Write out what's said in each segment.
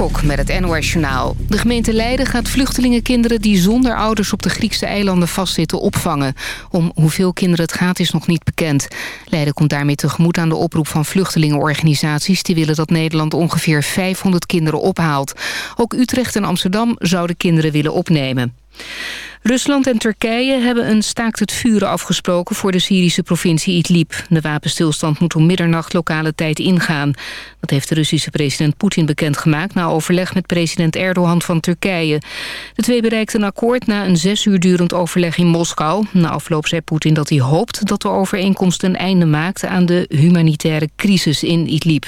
Met het NOS Journaal. De gemeente Leiden gaat vluchtelingenkinderen die zonder ouders op de Griekse eilanden vastzitten opvangen. Om hoeveel kinderen het gaat is nog niet bekend. Leiden komt daarmee tegemoet aan de oproep van vluchtelingenorganisaties... die willen dat Nederland ongeveer 500 kinderen ophaalt. Ook Utrecht en Amsterdam zouden kinderen willen opnemen. Rusland en Turkije hebben een staakt het vuren afgesproken voor de Syrische provincie Idlib. De wapenstilstand moet om middernacht lokale tijd ingaan. Dat heeft de Russische president Poetin bekendgemaakt na overleg met president Erdogan van Turkije. De twee bereikten een akkoord na een zes uur durend overleg in Moskou. Na afloop zei Poetin dat hij hoopt dat de overeenkomst een einde maakt aan de humanitaire crisis in Idlib.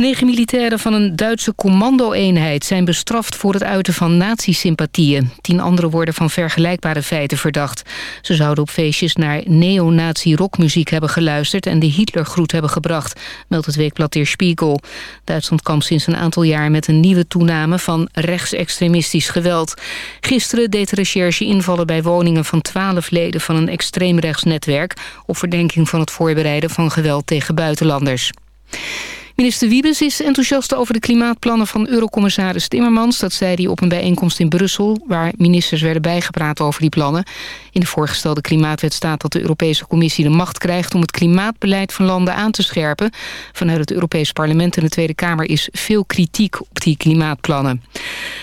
Negen militairen van een Duitse commando-eenheid zijn bestraft voor het uiten van nazi-sympathieën. Tien anderen worden van vergelijkbare feiten verdacht. Ze zouden op feestjes naar neo-nazi-rockmuziek hebben geluisterd en de Hitlergroet hebben gebracht, meldt het weekblad Der Spiegel. Duitsland kampt sinds een aantal jaar met een nieuwe toename van rechtsextremistisch geweld. Gisteren deed de recherche invallen bij woningen van twaalf leden van een extreemrechtsnetwerk op verdenking van het voorbereiden van geweld tegen buitenlanders. Minister Wiebes is enthousiast over de klimaatplannen van eurocommissaris Timmermans. Dat zei hij op een bijeenkomst in Brussel... waar ministers werden bijgepraat over die plannen. In de voorgestelde klimaatwet staat dat de Europese Commissie de macht krijgt... om het klimaatbeleid van landen aan te scherpen. Vanuit het Europese parlement en de Tweede Kamer is veel kritiek op die klimaatplannen.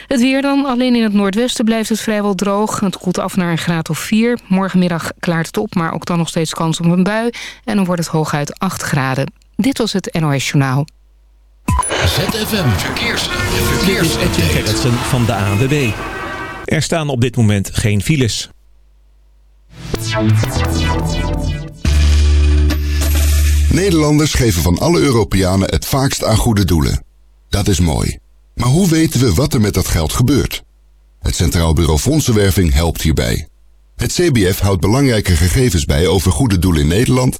Het weer dan. Alleen in het noordwesten blijft het vrijwel droog. Het koelt af naar een graad of 4. Morgenmiddag klaart het op, maar ook dan nog steeds kans op een bui. En dan wordt het hooguit 8 graden. Dit was het NOS Journaal. ZFM Verkeers. Verkeers. Gerritsen van de ANWB. Er staan op dit moment geen files. Nederlanders geven van alle Europeanen het vaakst aan goede doelen. Dat is mooi. Maar hoe weten we wat er met dat geld gebeurt? Het Centraal Bureau Fondsenwerving helpt hierbij. Het CBF houdt belangrijke gegevens bij over goede doelen in Nederland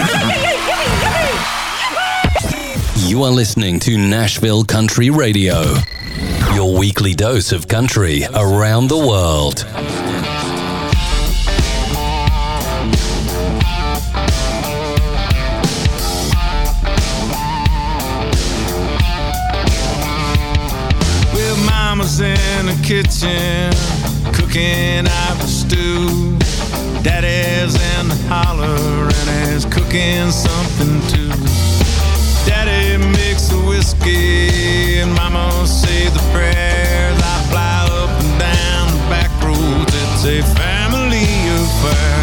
You are listening to Nashville Country Radio. Your weekly dose of country around the world. Well, mama's in the kitchen cooking out the stew. Daddy's in the holler and is cooking something too. Daddy whiskey and mama say the prayers. I fly up and down the back roads. It's a family affair.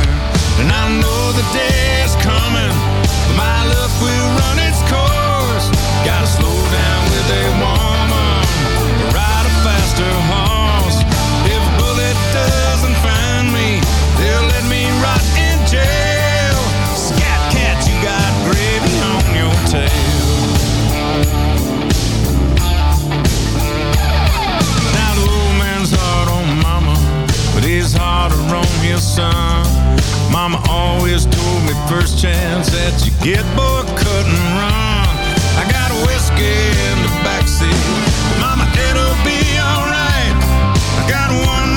And I know the day harder on his son. Mama always told me first chance that you get, boy, cut and run. I got a whiskey in the backseat. Mama, it'll be alright. I got one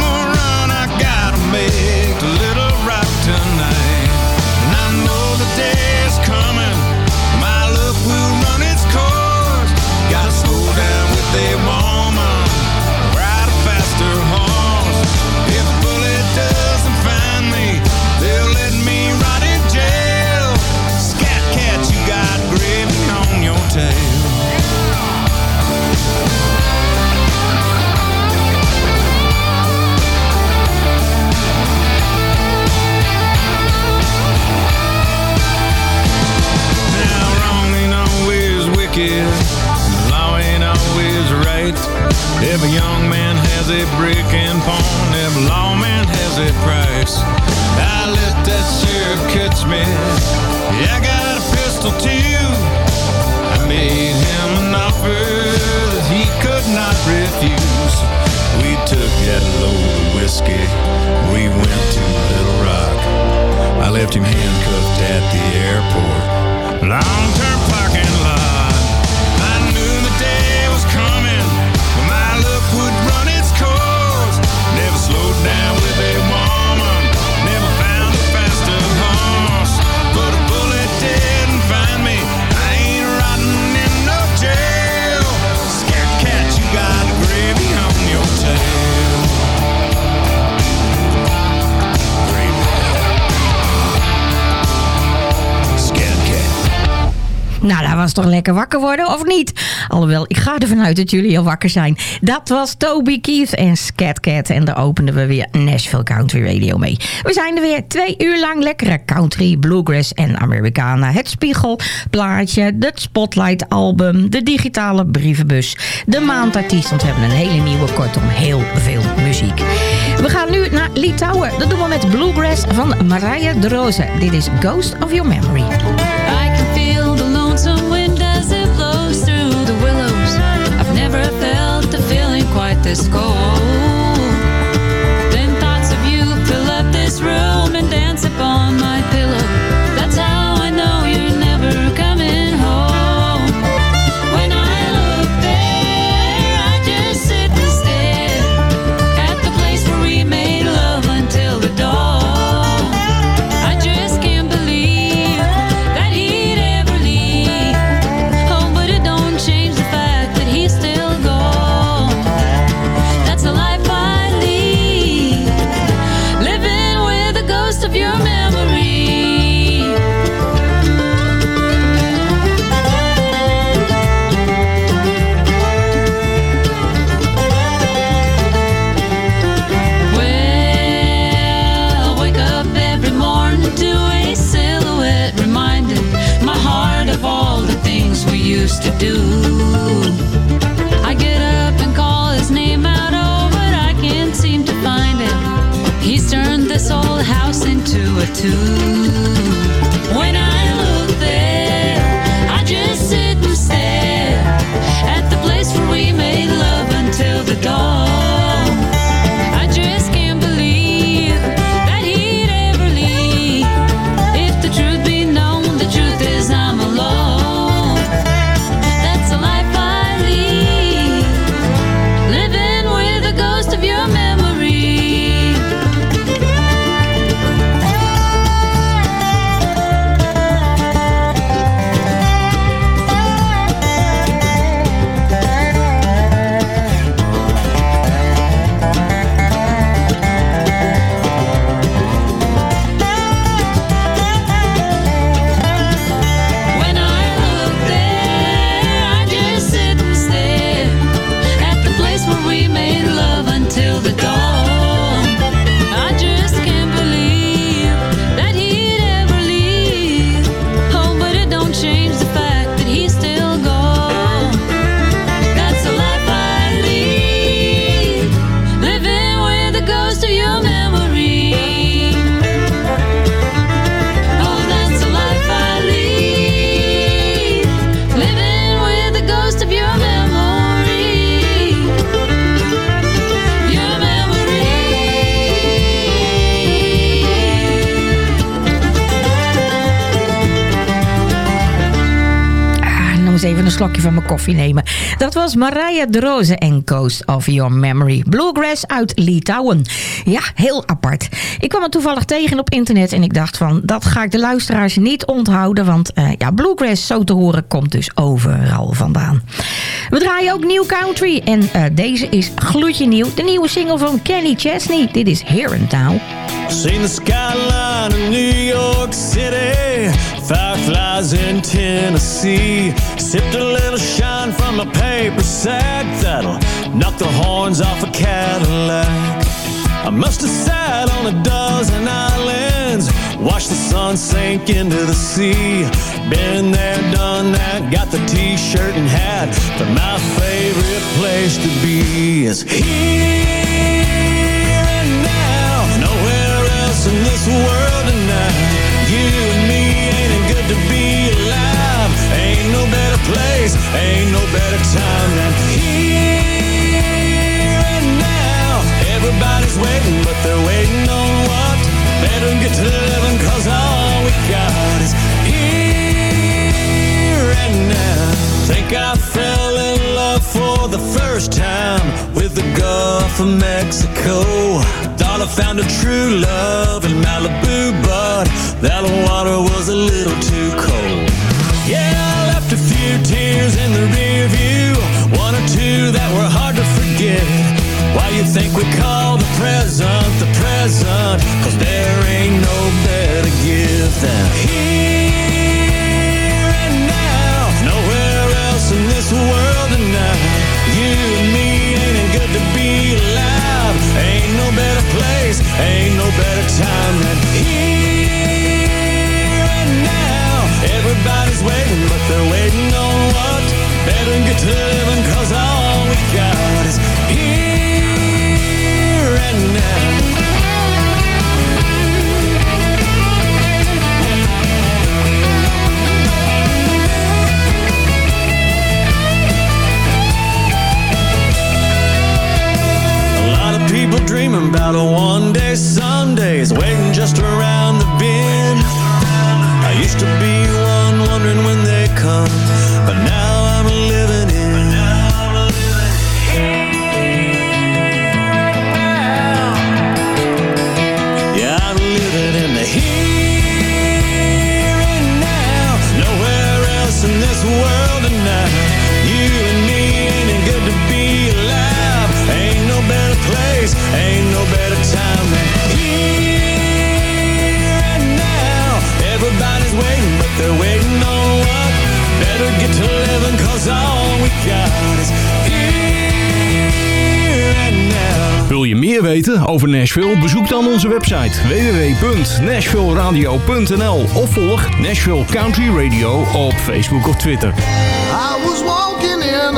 Every young man has a brick and pawn. Every lawman has a price. I let that sheriff catch me. Yeah, I got a pistol too. I made him an offer that he could not refuse. We took that load of whiskey. We went to Little Rock. I left him handcuffed at the airport. Long time Nou, dat was toch lekker wakker worden, of niet? Alhoewel, ik ga ervan uit dat jullie al wakker zijn. Dat was Toby Keith en Scat Cat. En daar openden we weer Nashville Country Radio mee. We zijn er weer twee uur lang lekkere country, bluegrass en Americana. Het spiegelplaatje, het Spotlight album, de digitale brievenbus, de maandartiest. Want we hebben een hele nieuwe, kortom heel veel muziek. We gaan nu naar Litouwen. Dat doen we met bluegrass van Mariah de Rose. Dit is Ghost of Your Memory. This cold. Then thoughts of you fill up this room and dance upon my into Dat was Mariah de Rose en Ghost of Your Memory. Bluegrass uit Litouwen. Ja, heel apart. Ik kwam het toevallig tegen op internet en ik dacht van... dat ga ik de luisteraars niet onthouden. Want eh, ja, Bluegrass, zo te horen, komt dus overal vandaan. We draaien ook New Country. En eh, deze is gloedje nieuw. De nieuwe single van Kenny Chesney. Dit is Here in Town. Seen New York City, fireflies in Tennessee. Sipped a little shine from a paper sack that'll knock the horns off a Cadillac. I must have sat on a dozen islands, watched the sun sink into the sea. Been there, done that, got the t-shirt and hat, but my favorite place to be is here and now. Nowhere else in this world to be alive. Ain't no better place, ain't no better time than here and now. Everybody's waiting, but they're waiting on what? Better get to living, cause all we got is here and now for the first time with the Gulf of Mexico. Thought I found a true love in Malibu, but that water was a little too cold. Yeah, I left a few tears in the rear view, one or two that were hard to forget. Why you think we call the present the present? Cause there ain't no better gift than here. days. Hey. over Nashville? Bezoek dan onze website www.nashvilleradio.nl of volg Nashville Country Radio op Facebook of Twitter. Was walking in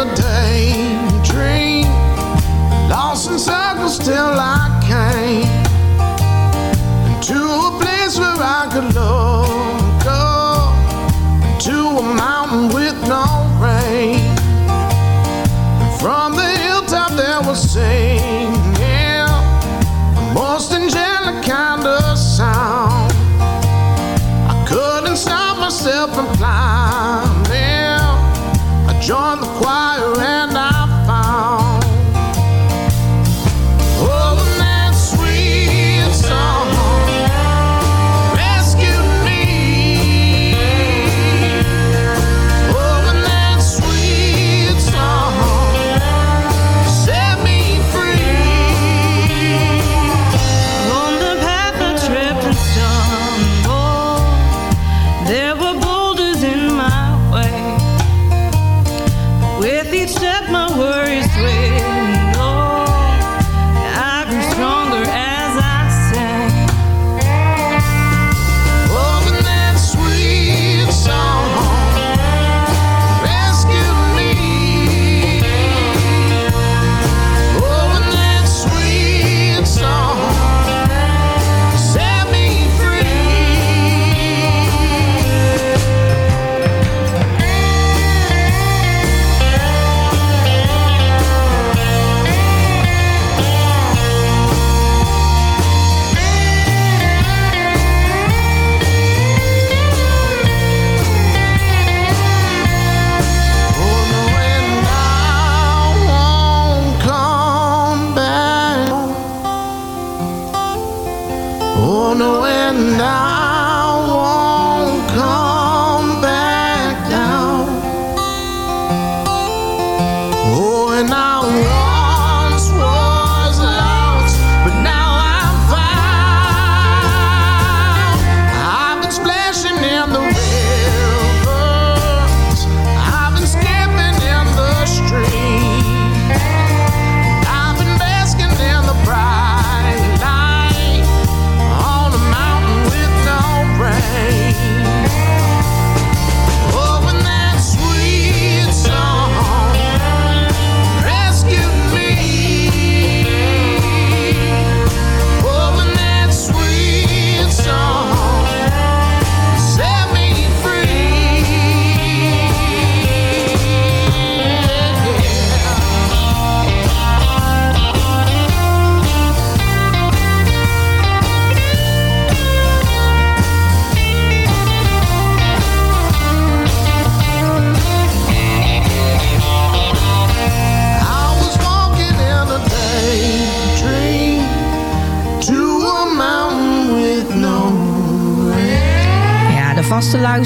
away. With each step, my worries fade.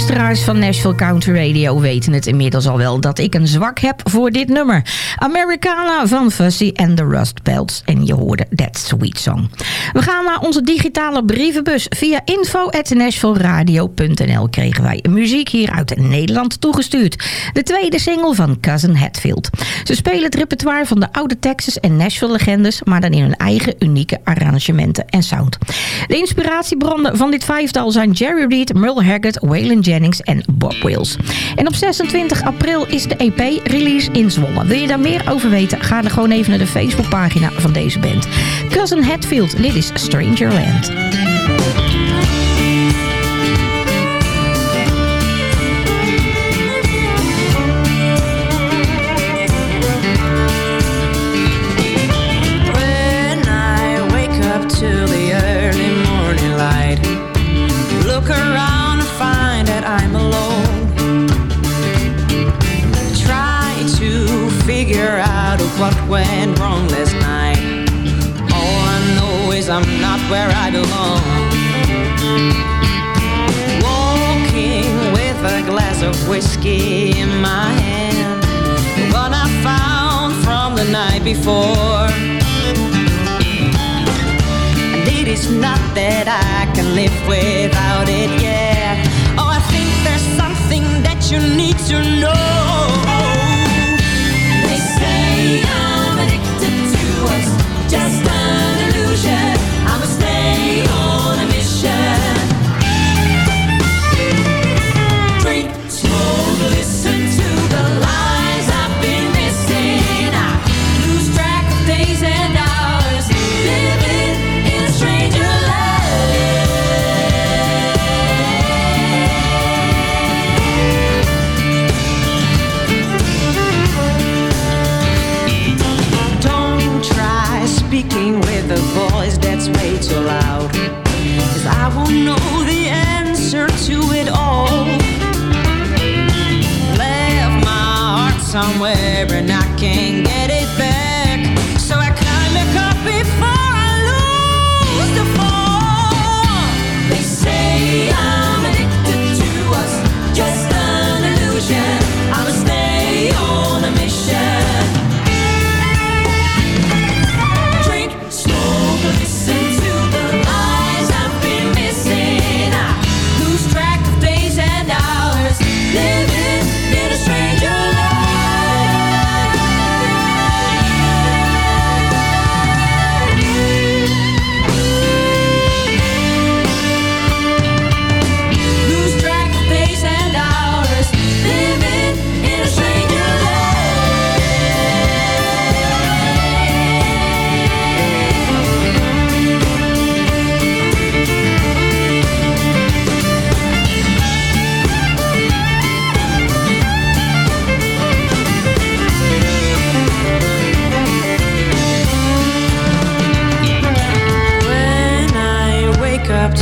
Vaste van Nashville Country Radio weten het inmiddels al wel dat ik een zwak heb voor dit nummer. Americana van Fuzzy and the Rust Belts. En je hoorde That Sweet Song. We gaan naar onze digitale brievenbus. Via info.nashvilleradio.nl kregen wij muziek hier uit Nederland toegestuurd. De tweede single van Cousin Hatfield. Ze spelen het repertoire van de oude Texas en Nashville legendes, maar dan in hun eigen unieke arrangementen en sound. De inspiratiebronnen van dit vijftal zijn Jerry Reed, Merle Haggard, Waylon Jennings en Bob Wills. En op 26 april is de EP-release in Zwolle. Wil je daar meer over weten? Ga dan gewoon even naar de Facebookpagina van deze band. Cousin Hatfield, dit is Strangerland. When where I belong. Walking with a glass of whiskey in my hand, one I found from the night before. And it is not that I can live without it, yeah. Oh, I think there's something that you need to know.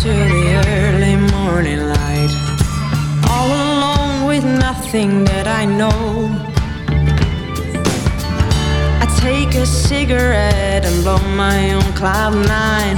To the early morning light, all alone with nothing that I know. I take a cigarette and blow my own cloud nine,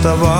вставать.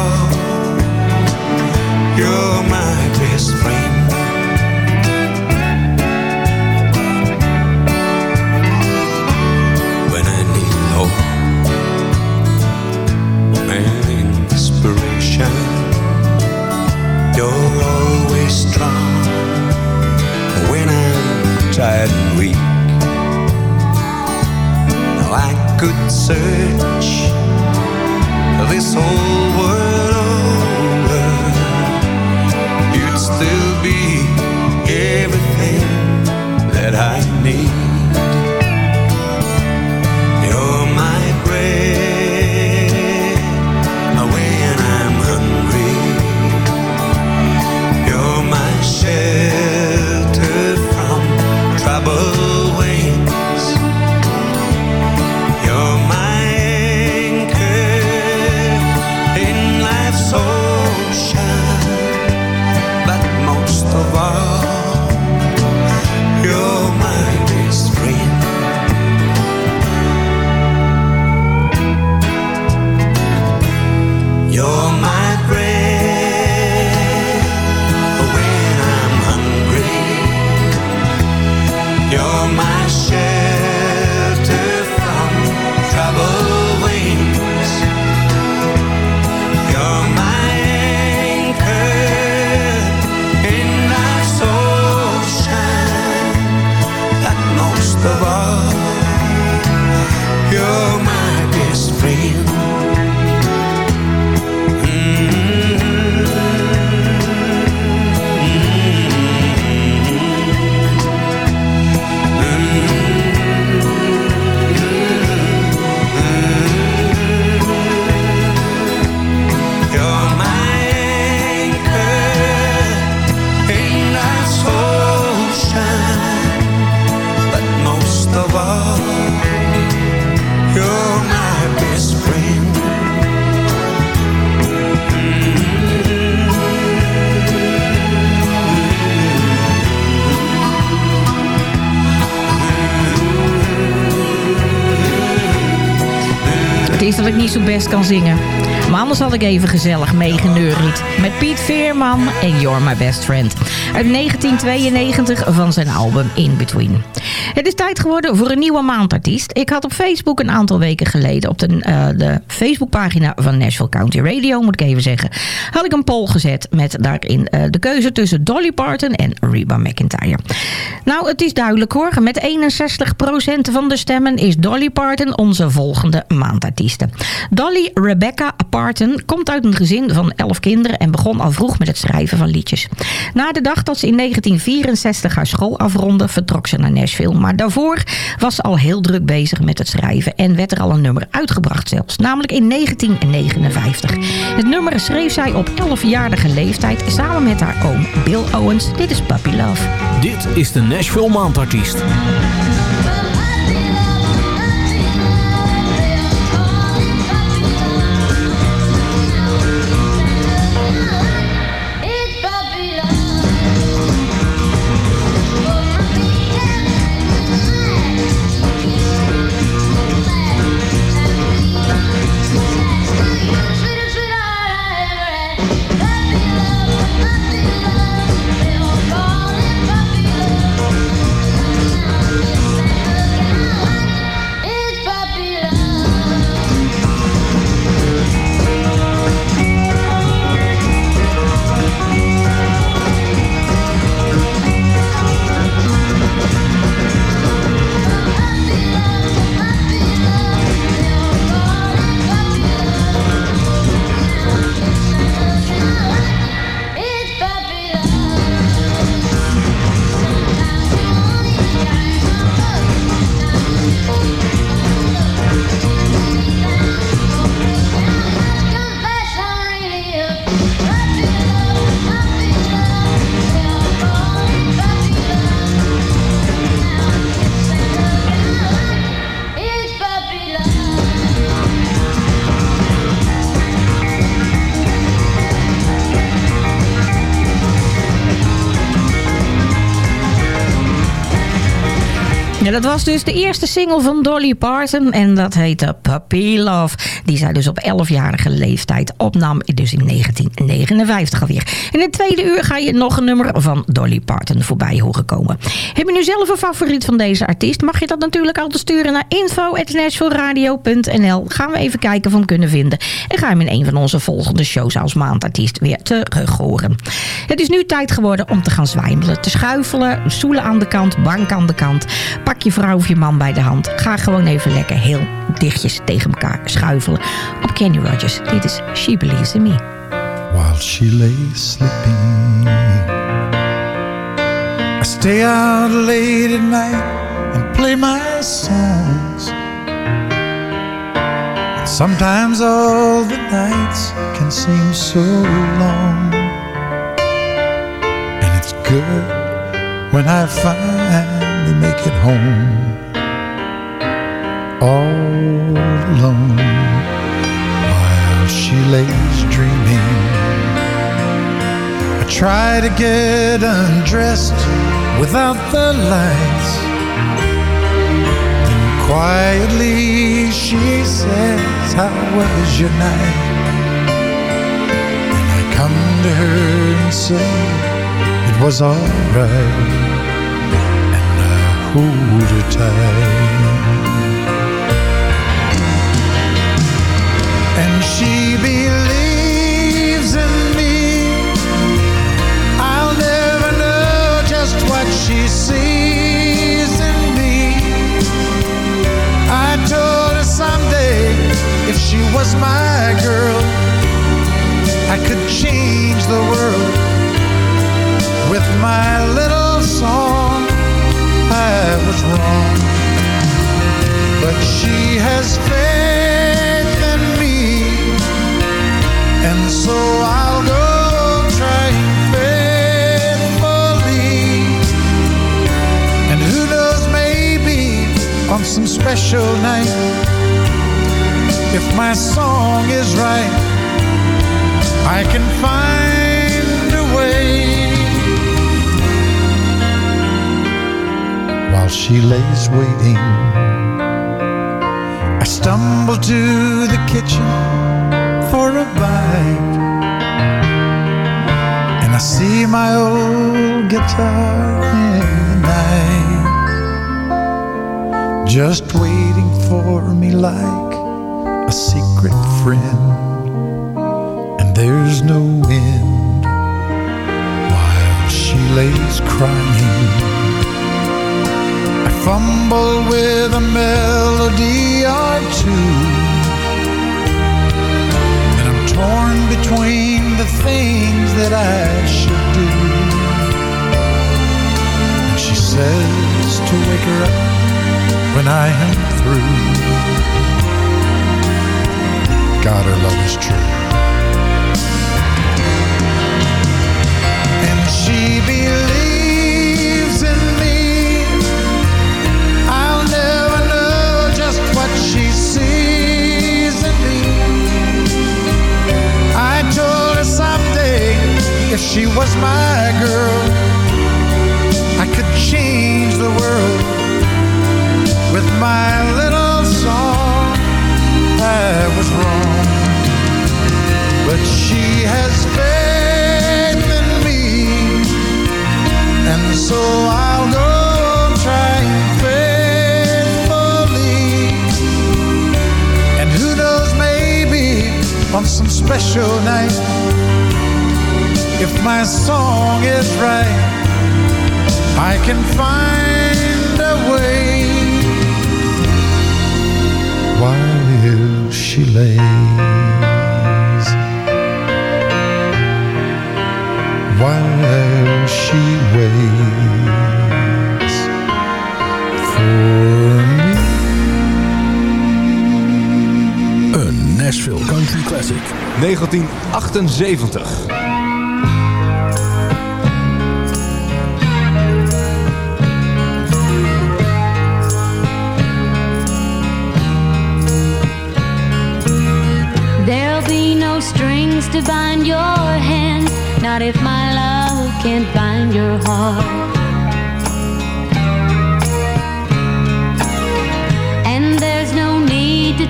Kan zingen. Anders had ik even gezellig meegeneuried. Met Piet Veerman en You're My Best Friend. Uit 1992 van zijn album In Between. Het is tijd geworden voor een nieuwe maandartiest. Ik had op Facebook een aantal weken geleden... op de, eh, de Facebookpagina van Nashville County Radio, moet ik even zeggen... had ik een poll gezet met daarin eh, de keuze tussen Dolly Parton en Reba McIntyre. Nou, het is duidelijk hoor. Met 61% van de stemmen is Dolly Parton onze volgende maandartieste. Dolly Rebecca Parton komt uit een gezin van 11 kinderen... en begon al vroeg met het schrijven van liedjes. Na de dag dat ze in 1964 haar school afronde... vertrok ze naar Nashville. Maar daarvoor was ze al heel druk bezig met het schrijven... en werd er al een nummer uitgebracht zelfs. Namelijk in 1959. Het nummer schreef zij op 11-jarige leeftijd... samen met haar oom Bill Owens. Dit is Puppy Love. Dit is de Nashville Maandartiest. Dat was dus de eerste single van Dolly Parton en dat heette Puppy Love. Die zij dus op 11-jarige leeftijd opnam, dus in 1959 alweer. In het tweede uur ga je nog een nummer van Dolly Parton voorbij horen komen. Heb je nu zelf een favoriet van deze artiest? Mag je dat natuurlijk altijd sturen naar info.nashvilleradio.nl. Gaan we even kijken hem kunnen vinden. En ga hem in een van onze volgende shows als maandartiest weer terug horen. Het is nu tijd geworden om te gaan zwijmelen, te schuifelen, stoelen aan de kant, bank aan de kant. Pak je vrouw of je man bij de hand. Ga gewoon even lekker heel dichtjes tegen elkaar schuifelen. Op Kenny Rogers. Dit is She Believes in Me. While she lay sleeping I stay out late at night and play my songs And sometimes all the nights can seem so long And it's good when I finally make it home all alone while she lays dreaming. I try to get undressed without the lights. Then quietly she says, How was your night? And I come to her and say, It was alright. Hold her tight. and she believes in me. I'll never know just what she sees in me. I told her someday if she was my girl, I could change the world with my little song. I was wrong, but she has faith in me, and so I'll go trying faithfully. And who knows, maybe on some special night, if my song is right, I can find While she lays waiting, I stumble to the kitchen for a bite. And I see my old guitar in the night, just waiting for me like a secret friend. And there's no end while she lays crying. Fumble with a melody or two. And I'm torn between the things that I should do. And she says to wake her up when I am through. God, her love is true. And she I told her someday if she was my girl, I could change the world with my little song. I was wrong, but she has faith in me, and so I'll go on some special night, if my song is right, I can find a way while she lays. While she waits Nashville Country Classic 1978. There'll be no strings to bind your hands, not if my love can't bind your heart.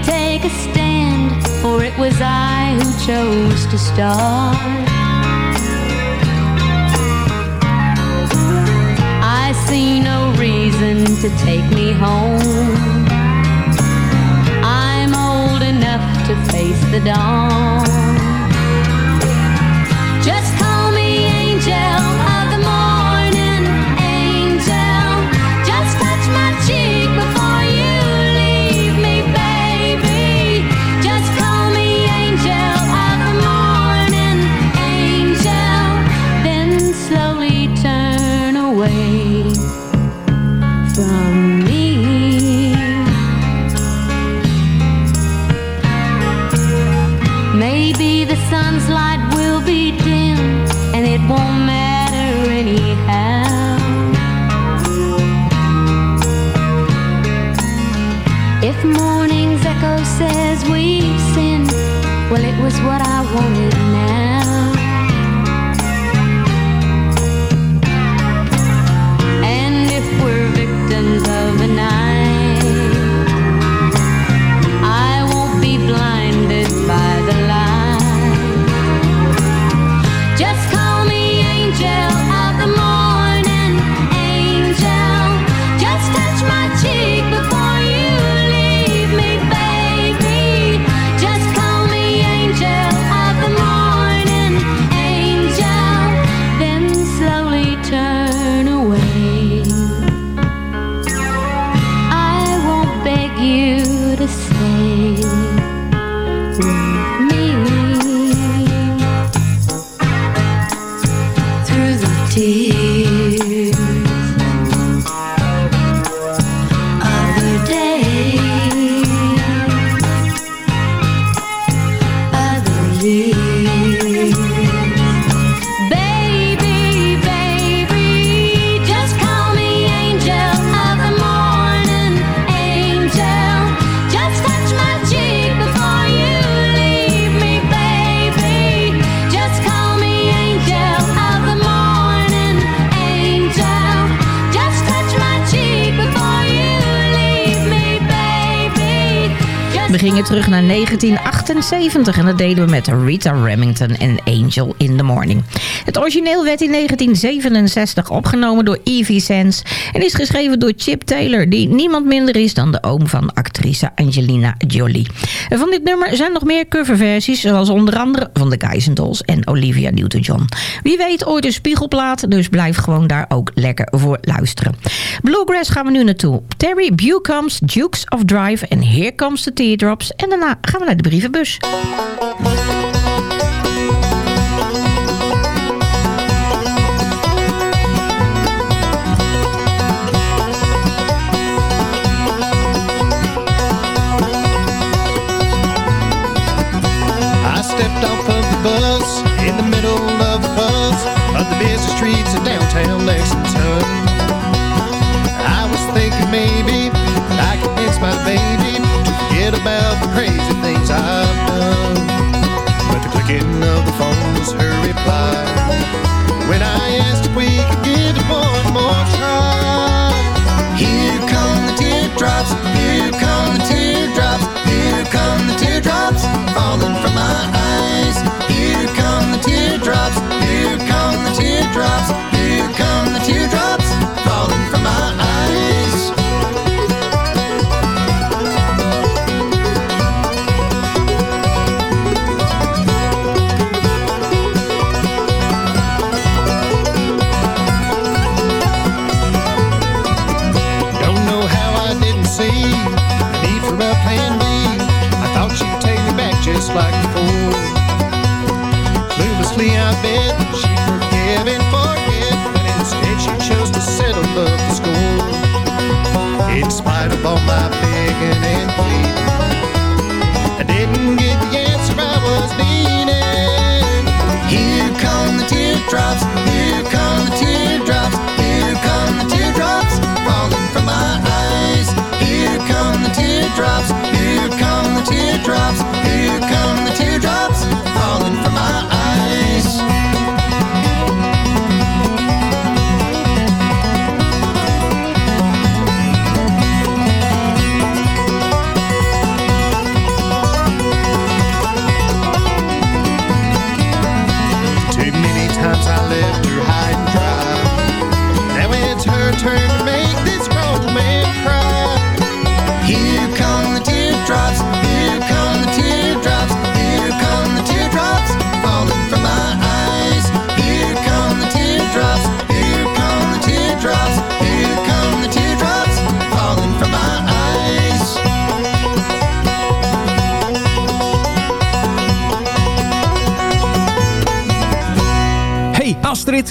take a step for it was I who chose to start. I see no reason to take me home. I'm old enough to face the dawn. Just call me angel 19 1978 en dat deden we met Rita Remington en Angel in the Morning. Het origineel werd in 1967 opgenomen door Evie Sands en is geschreven door Chip Taylor, die niemand minder is dan de oom van actrice Angelina Jolie. Van dit nummer zijn nog meer coverversies, zoals onder andere van de Dolls en Olivia Newton-John. Wie weet ooit een spiegelplaat, dus blijf gewoon daar ook lekker voor luisteren. Bluegrass gaan we nu naartoe. Terry Bucham's Dukes of Drive en Here Comes the Teardrops. En daarna gaan we naar de brievenbus. minutos. The All my begging and pleading, I didn't get the answer I was needing. Here come the teardrops, here come the teardrops, here come the teardrops falling from my eyes. Here come the teardrops, here come the teardrops, here come the teardrops falling from my eyes.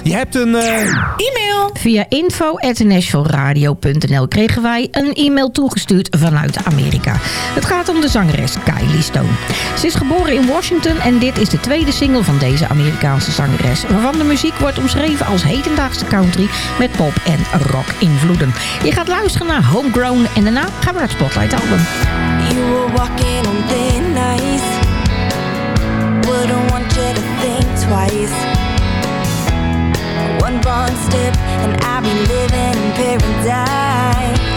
Je hebt een... eh, E-mail. Via info.nashvilleradio.nl kregen wij een e-mail toegestuurd vanuit Amerika. Het gaat om de zangeres Kylie Stone. Ze is geboren in Washington en dit is de tweede single van deze Amerikaanse zangeres... waarvan de muziek wordt omschreven als hedendaagse country met pop en rock invloeden. Je gaat luisteren naar Homegrown en daarna gaan we naar het Spotlight album. You were walking on thin ice. Wouldn't want you to think twice. One wrong step and I'll be living in paradise.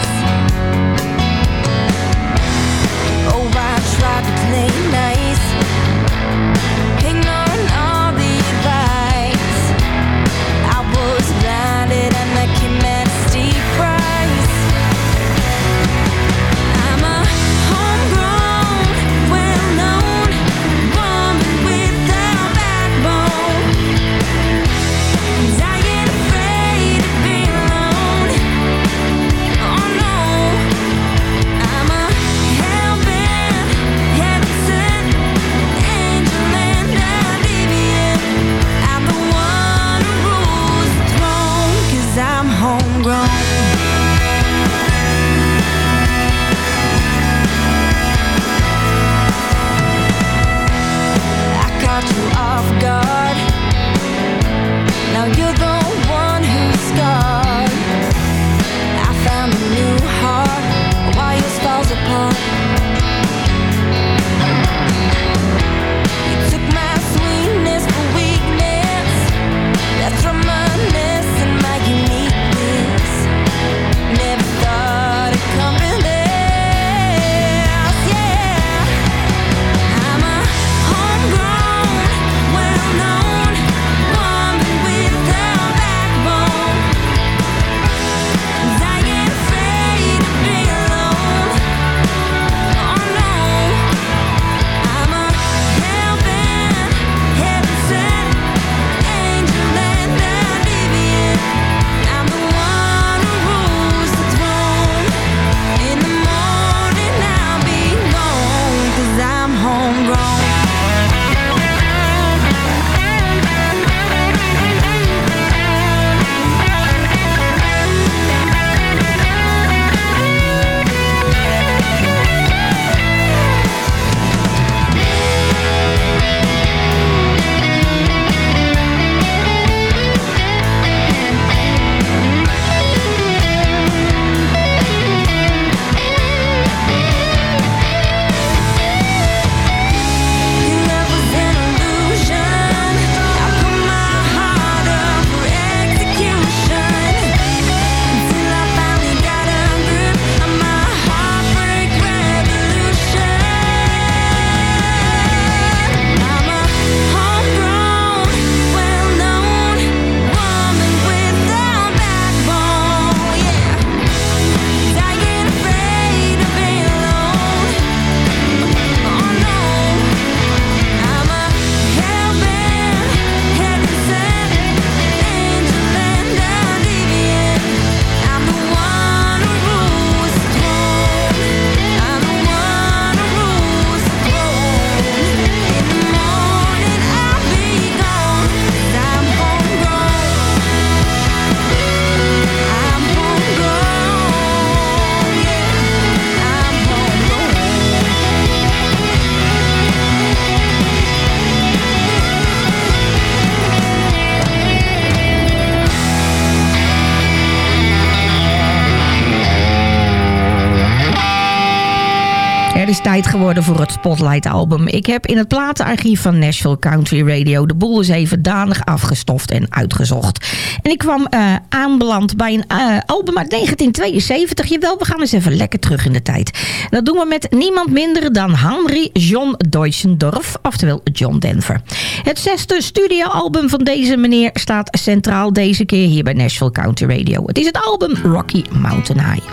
worden voor het Spotlight album. Ik heb in het platenarchief van Nashville Country Radio de boel eens even danig afgestoft en uitgezocht. En ik kwam eh, aanbeland bij een eh, album uit 1972. Jawel, we gaan eens even lekker terug in de tijd. Dat doen we met niemand minder dan Henry John Deutschendorf, oftewel John Denver. Het zesde studioalbum van deze meneer staat centraal deze keer hier bij Nashville Country Radio. Het is het album Rocky Mountain High.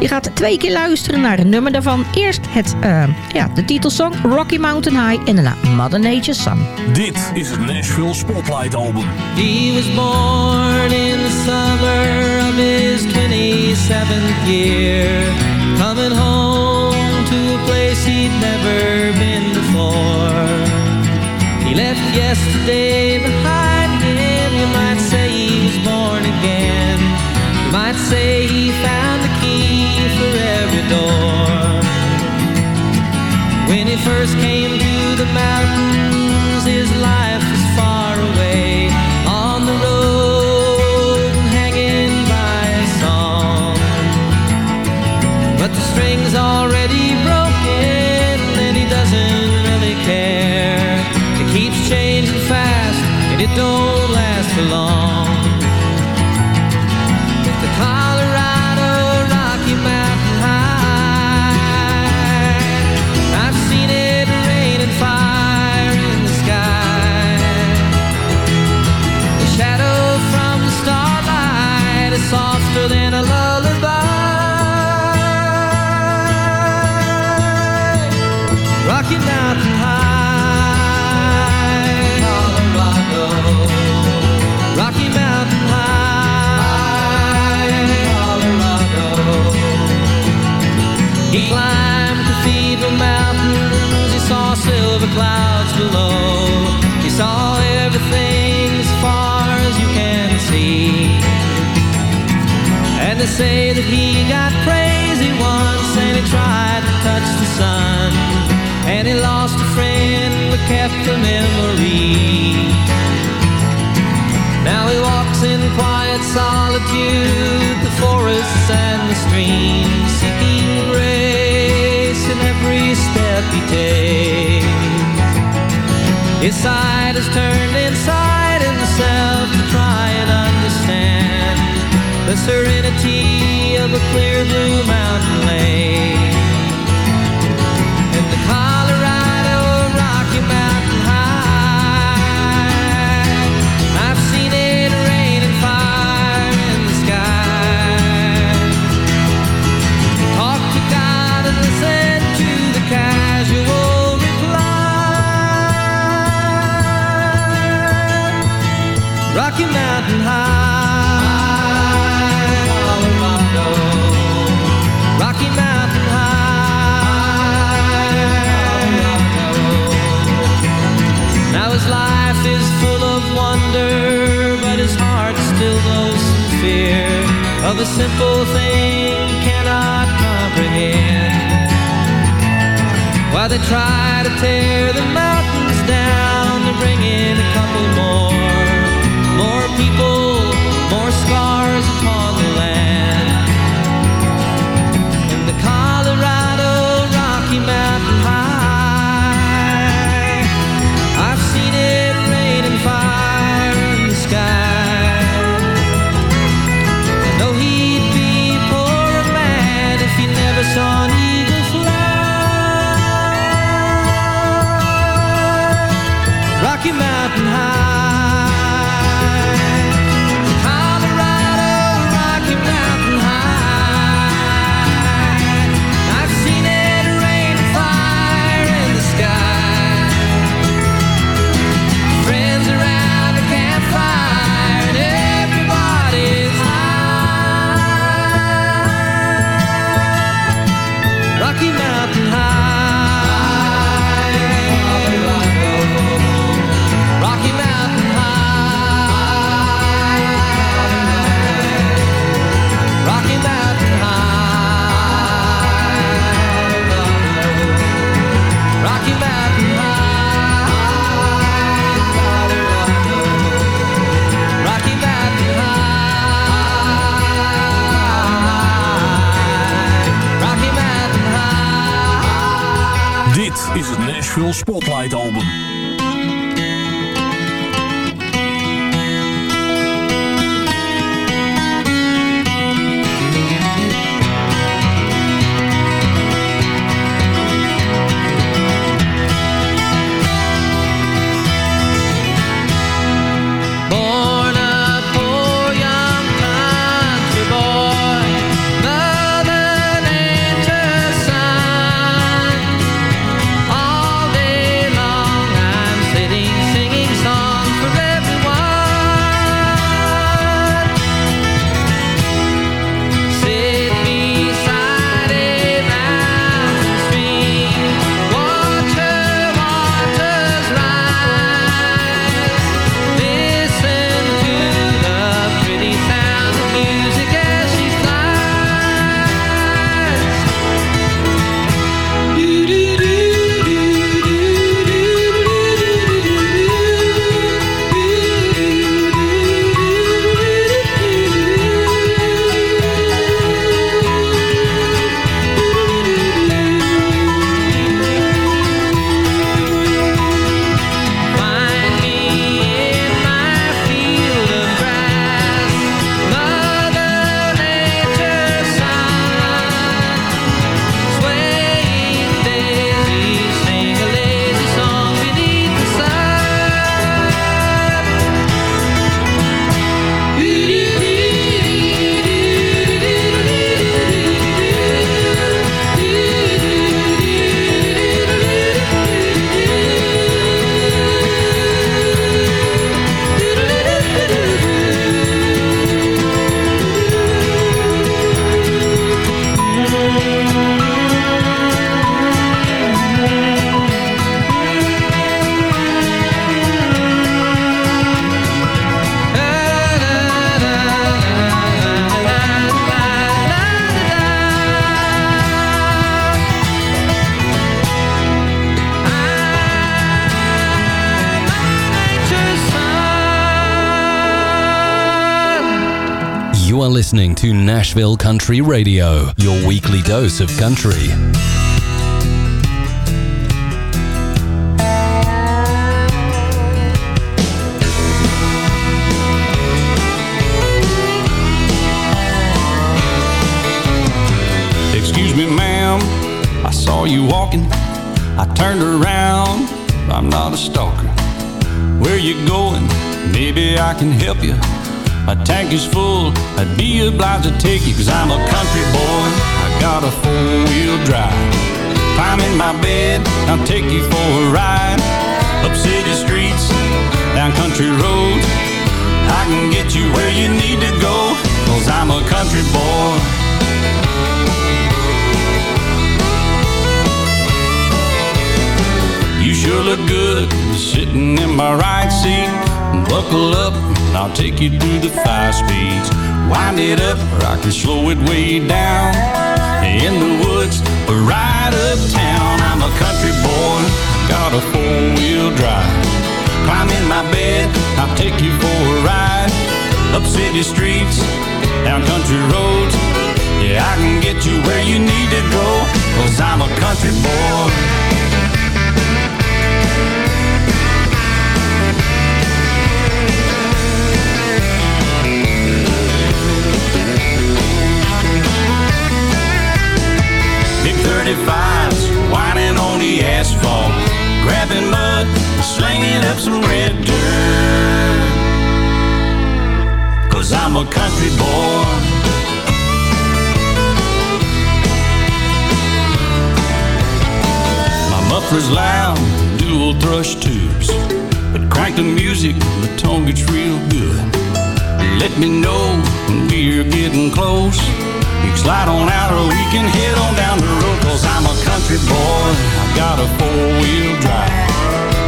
Je gaat twee keer luisteren naar een nummer daarvan. Eerst het, eh, ja, de titelsong Rocky Mountain High en daarna Mother Nature's Son. Dit is het Nashville Spotlight Album. He was born in the summer of his 27th year, coming home to a place he'd never been before. He left yesterday behind clouds below. He saw everything as far as you can see. And they say that he got crazy once and he tried to touch the sun. And he lost a friend but kept a memory. Now he walks in quiet solitude, the forests and the streams, seeking grace in every step he takes. His side is turned inside himself to try and understand the serenity of a clear blue mountain lake. Spotlight. Nashville Country Radio, your weekly dose of country. Excuse me, ma'am, I saw you walking. I turned around, I'm not a stalker. Where you going? Maybe I can help you. My tank is full, I'd be obliged to take you, cause I'm a country boy. I got a four-wheel drive. Climb in my bed, I'll take you for a ride. Up city streets, down country roads. I can get you where you need to go, cause I'm a country boy. You sure look good sitting in my right seat. Buckle up, and I'll take you through the five speeds. Wind it up, or I can slow it way down. In the woods, or right uptown. I'm a country boy, got a four-wheel drive. Climb in my bed, I'll take you for a ride. Up city streets, down country roads. Yeah, I can get you where you need to go, cause I'm a country boy. 35s whining on the asphalt, grabbing mud, slinging up some red dirt. Cause I'm a country boy. My muffler's loud, dual thrush tubes, but crank the music, the tone gets real good. Let me know when we're getting close. You can slide on out or we can head on down the road Cause I'm a country boy, I got a four-wheel drive.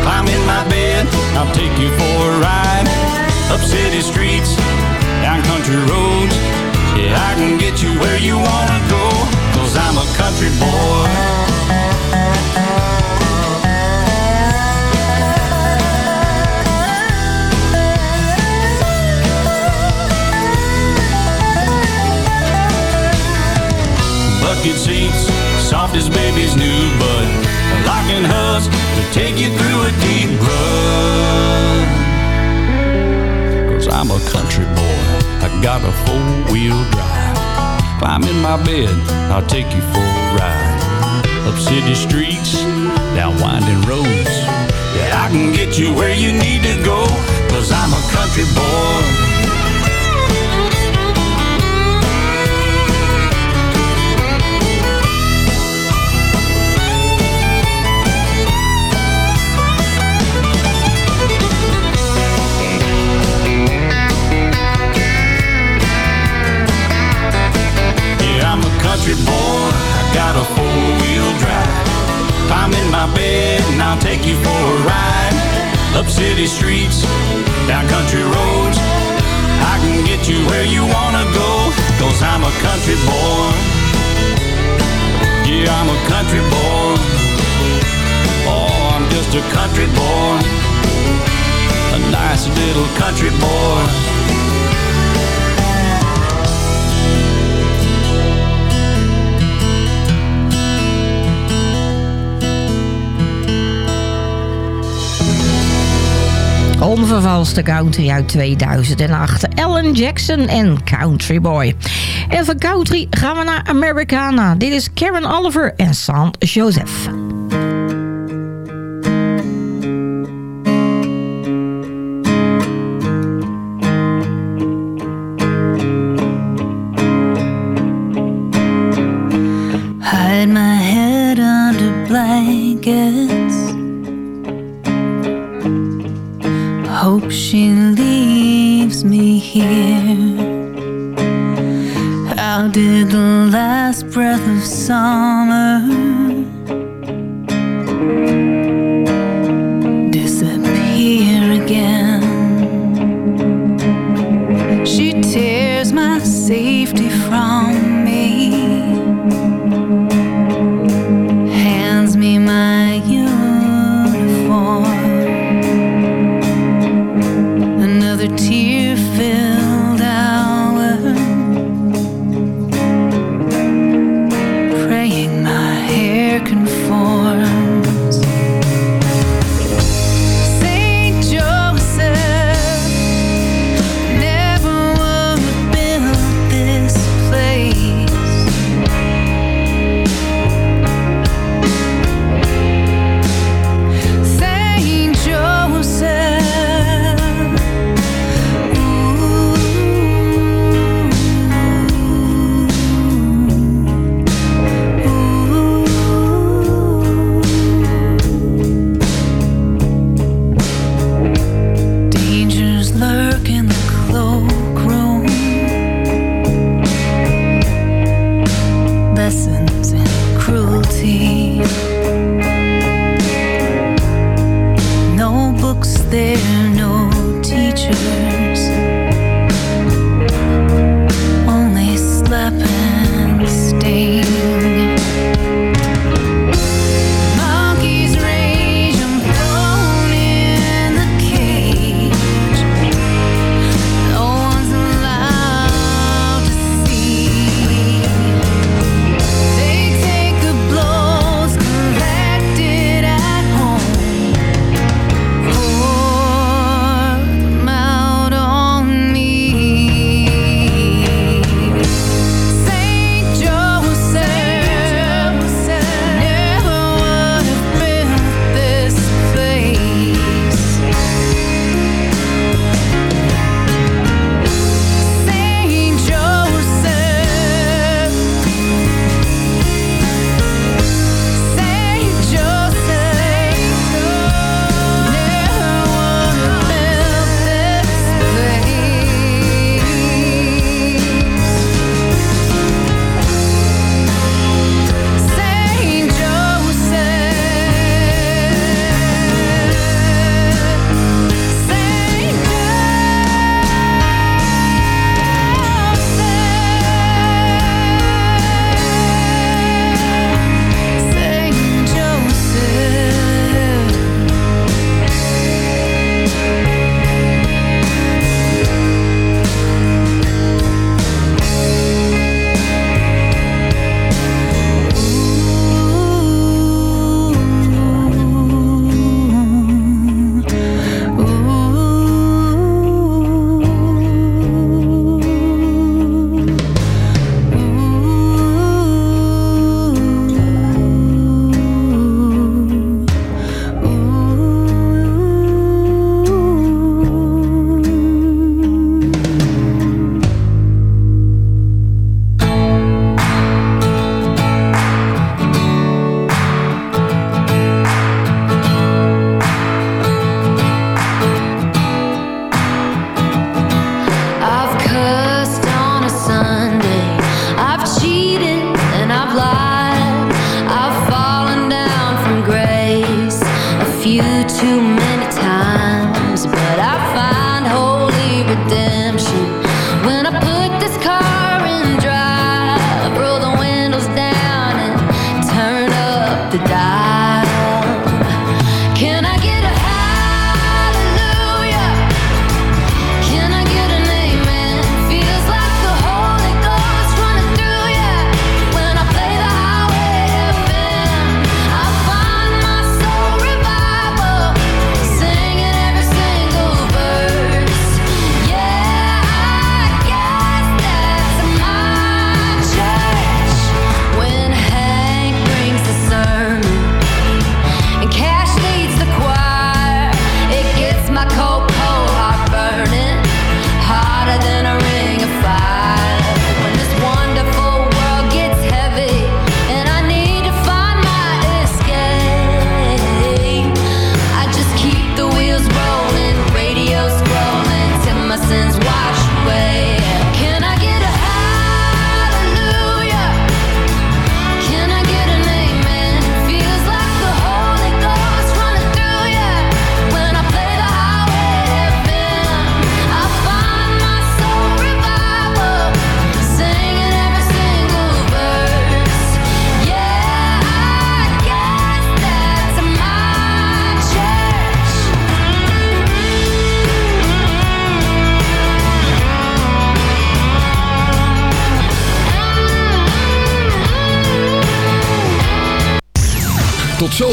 Climb in my bed, I'll take you for a ride. Up city streets, down country roads. Yeah, I can get you where you wanna go Cause I'm a country boy bucket seats, soft as baby's new bud. Locking hubs to take you through a deep rut. Cause I'm a country boy, I got a four-wheel drive. Climb in my bed, I'll take you for a ride. Up city streets, down winding roads. Yeah, I can get you where you need to go. Cause I'm a country boy. And I'll take you for a ride. Up city streets, down country roads. I can get you where you wanna go. Cause I'm a country boy. Yeah, I'm a country boy. Oh, I'm just a country boy. A nice little country boy. Onvervalste country uit 2008. Ellen Jackson en Country Boy. En van country gaan we naar Americana. Dit is Karen Oliver en Saint Joseph. Safety